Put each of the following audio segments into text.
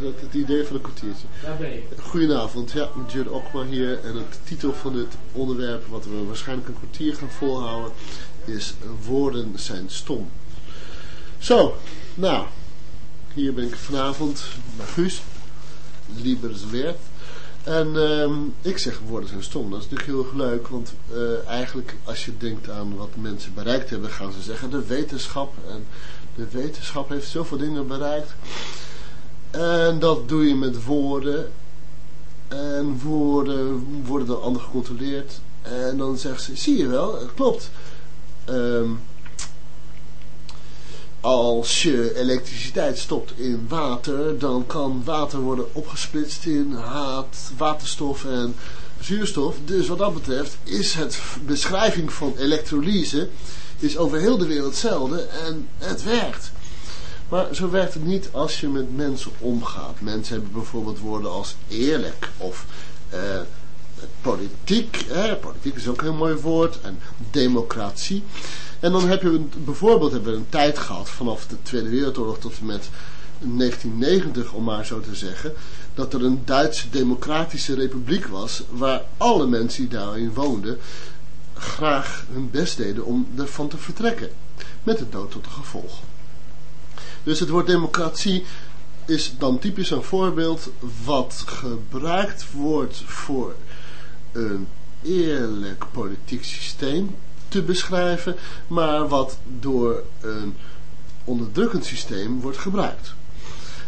dat het idee van een kwartiertje. Daar ben. Goedenavond, ja, Judd Okma hier. En de titel van dit onderwerp, wat we waarschijnlijk een kwartier gaan volhouden, is Woorden zijn stom. Zo, nou, hier ben ik vanavond bij Guus, Lieberswert. En ehm, ik zeg woorden zijn stom. Dat is natuurlijk heel erg leuk, want eh, eigenlijk als je denkt aan wat mensen bereikt hebben, gaan ze zeggen de wetenschap. En de wetenschap heeft zoveel dingen bereikt. En dat doe je met woorden. En woorden worden dan anders gecontroleerd. En dan zegt ze, zie je wel, het klopt. Ehm, als je elektriciteit stopt in water, dan kan water worden opgesplitst in haat, waterstof en zuurstof. Dus wat dat betreft is het beschrijving van elektrolyse is over heel de wereld hetzelfde en het werkt. Maar zo werkt het niet als je met mensen omgaat. Mensen hebben bijvoorbeeld woorden als eerlijk of uh, politiek. Politiek is ook een mooi woord. En democratie. En dan heb je bijvoorbeeld hebben we een tijd gehad vanaf de Tweede Wereldoorlog tot en met 1990, om maar zo te zeggen, dat er een Duitse democratische republiek was, waar alle mensen die daarin woonden graag hun best deden om ervan te vertrekken. Met de dood tot gevolg. Dus het woord democratie is dan typisch een voorbeeld wat gebruikt wordt voor een eerlijk politiek systeem te beschrijven, maar wat door een onderdrukkend systeem wordt gebruikt.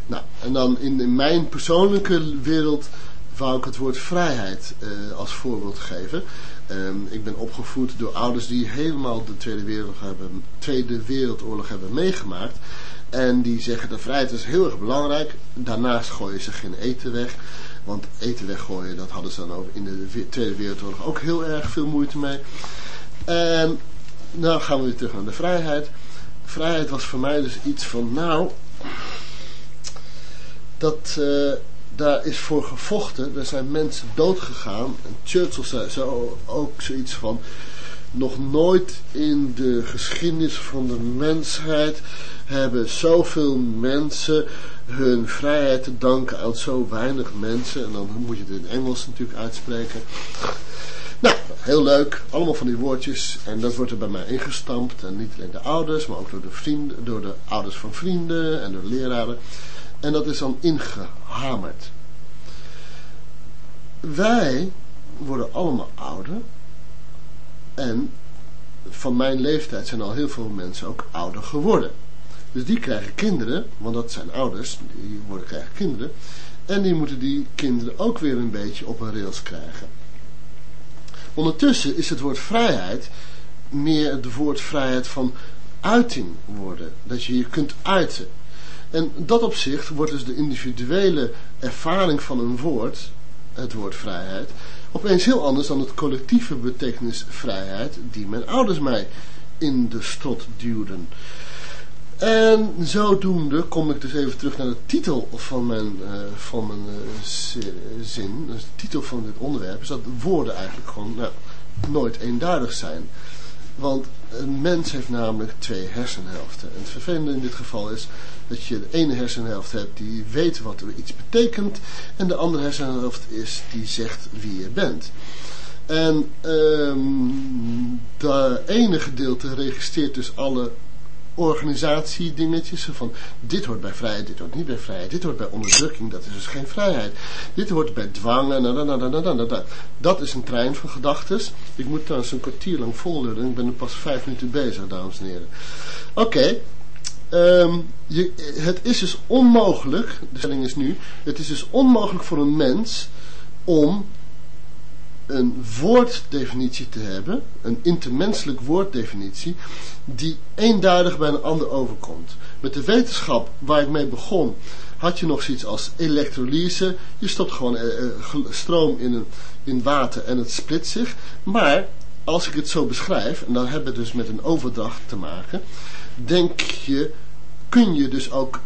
Nou, en dan in, mijn persoonlijke wereld wou ik het woord vrijheid uh, als voorbeeld geven. Um, ik ben opgevoed door ouders die helemaal de Tweede Wereldoorlog hebben, Tweede Wereldoorlog hebben meegemaakt. En die zeggen de vrijheid is heel erg belangrijk. Daarnaast gooien ze geen eten weg. Want eten weggooien, dat hadden ze dan ook in de Tweede Wereldoorlog ook heel erg veel moeite mee. En nou gaan we weer terug naar de vrijheid. Vrijheid was voor mij dus iets van, nou, dat, uh, daar is voor gevochten. Er zijn mensen doodgegaan. En Churchill zei zo ook zoiets van, nog nooit in de geschiedenis van de mensheid hebben zoveel mensen hun vrijheid te danken aan zo weinig mensen. En dan moet je het in Engels natuurlijk uitspreken. Nou, heel leuk. Allemaal van die woordjes. En dat wordt er bij mij ingestampt. En niet alleen de ouders, maar ook door de, vrienden, door de ouders van vrienden en door de leraren. En dat is dan ingehamerd. Wij worden allemaal ouder. En van mijn leeftijd zijn al heel veel mensen ook ouder geworden. Dus die krijgen kinderen, want dat zijn ouders, die worden, krijgen kinderen. En die moeten die kinderen ook weer een beetje op een rails krijgen. Ondertussen is het woord vrijheid meer het woord vrijheid van uiting worden. Dat je je kunt uiten. En dat opzicht wordt dus de individuele ervaring van een woord, het woord vrijheid, opeens heel anders dan het collectieve betekenis vrijheid die mijn ouders mij in de strot duwden. En zodoende kom ik dus even terug naar de titel van mijn, uh, van mijn uh, zin. Dus de titel van dit onderwerp is dat woorden eigenlijk gewoon nou, nooit eenduidig zijn. Want een mens heeft namelijk twee hersenhelften. En het vervelende in dit geval is dat je de ene hersenhelft hebt die weet wat iets betekent. En de andere hersenhelft is die zegt wie je bent. En um, de ene gedeelte registreert dus alle organisatiedingetjes van dit hoort bij vrijheid, dit hoort niet bij vrijheid, dit hoort bij onderdrukking, dat is dus geen vrijheid. Dit hoort bij dwang en da, da, da, Dat is een trein van gedachten. Ik moet trouwens een kwartier lang volgen, ik ben er pas vijf minuten bezig, dames en heren. Oké, um, het is dus onmogelijk, de stelling is nu, het is dus onmogelijk voor een mens om een woorddefinitie te hebben, een intermenselijk woorddefinitie, die eenduidig bij een ander overkomt. Met de wetenschap waar ik mee begon, had je nog zoiets als elektrolyse. Je stopt gewoon eh, eh, stroom in, een, in water en het split zich. Maar als ik het zo beschrijf, en dan hebben we dus met een overdracht te maken, denk je, kun je dus ook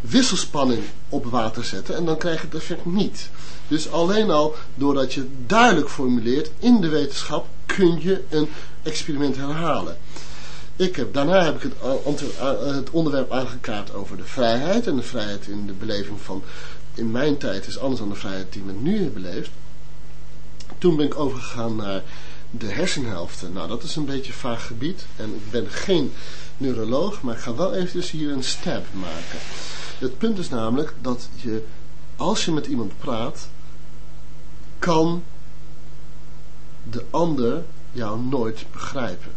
wisselspanning op water zetten en dan krijg je het effect niet. Dus alleen al doordat je duidelijk formuleert in de wetenschap kun je een experiment herhalen. Ik heb, daarna heb ik het, het onderwerp aangekaart over de vrijheid. En de vrijheid in de beleving van, in mijn tijd is anders dan de vrijheid die men nu beleeft. Toen ben ik overgegaan naar de hersenhelften. Nou, dat is een beetje vaag gebied. En ik ben geen neuroloog, maar ik ga wel eventjes hier een stab maken. Het punt is namelijk dat je, als je met iemand praat, kan de ander jou nooit begrijpen.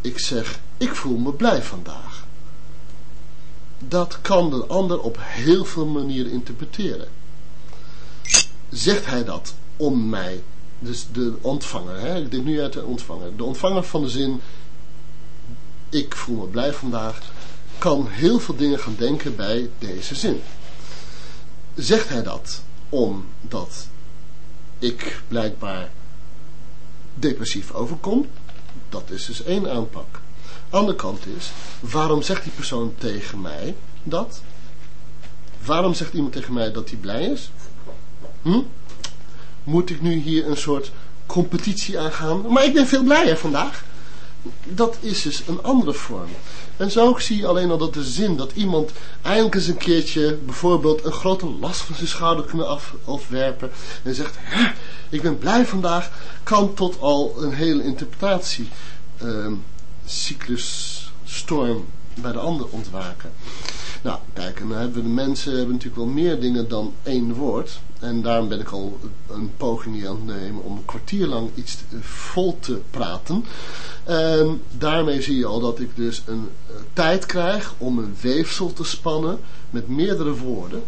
Ik zeg, ik voel me blij vandaag. Dat kan de ander op heel veel manieren interpreteren. Zegt hij dat om mij, dus de ontvanger, hè? ik denk nu uit de ontvanger, de ontvanger van de zin, ik voel me blij vandaag, kan heel veel dingen gaan denken bij deze zin. Zegt hij dat omdat ik blijkbaar depressief overkom, dat is dus één aanpak. Andere kant is, waarom zegt die persoon tegen mij dat? Waarom zegt iemand tegen mij dat hij blij is? Hm? Moet ik nu hier een soort competitie aangaan? Maar ik ben veel blijer vandaag. Dat is dus een andere vorm. En zo zie je alleen al dat de zin dat iemand eindelijk eens een keertje bijvoorbeeld een grote last van zijn schouder kunnen af, afwerpen. En zegt, ik ben blij vandaag, kan tot al een hele interpretatie uh, storm bij de ander ontwaken. Nou, kijk, en dan hebben we de mensen hebben natuurlijk wel meer dingen dan één woord. En daarom ben ik al een poging aan het nemen om een kwartier lang iets vol te praten. En daarmee zie je al dat ik dus een uh, tijd krijg om een weefsel te spannen met meerdere woorden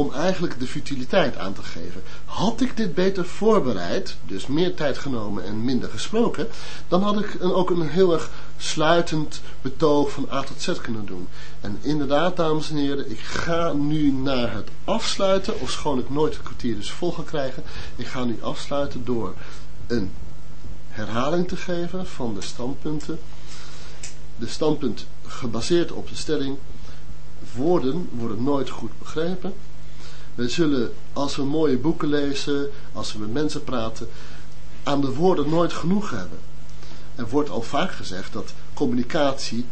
om eigenlijk de futiliteit aan te geven. Had ik dit beter voorbereid, dus meer tijd genomen en minder gesproken, dan had ik een, ook een heel erg sluitend betoog van A tot Z kunnen doen. En inderdaad, dames en heren, ik ga nu naar het afsluiten, of schoon ik nooit het kwartier dus vol krijgen. Ik ga nu afsluiten door een herhaling te geven van de standpunten. De standpunt gebaseerd op de stelling, woorden worden nooit goed begrepen. We zullen, als we mooie boeken lezen, als we met mensen praten, aan de woorden nooit genoeg hebben. Er wordt al vaak gezegd dat communicatie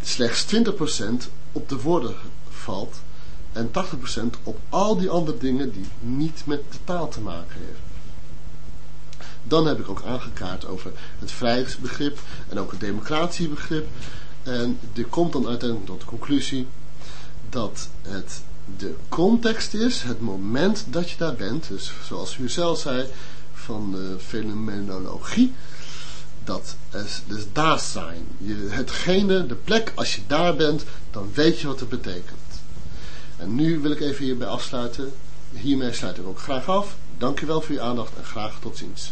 slechts 20% op de woorden valt en 80% op al die andere dingen die niet met de taal te maken heeft. Dan heb ik ook aangekaart over het vrijheidsbegrip en ook het democratiebegrip. En dit komt dan uiteindelijk tot de conclusie dat het de context is, het moment dat je daar bent, dus zoals u zelf zei, van de fenomenologie, dat is dus daar zijn. Je, hetgene, de plek, als je daar bent, dan weet je wat het betekent. En nu wil ik even hierbij afsluiten. Hiermee sluit ik ook graag af. Dank u wel voor uw aandacht en graag tot ziens.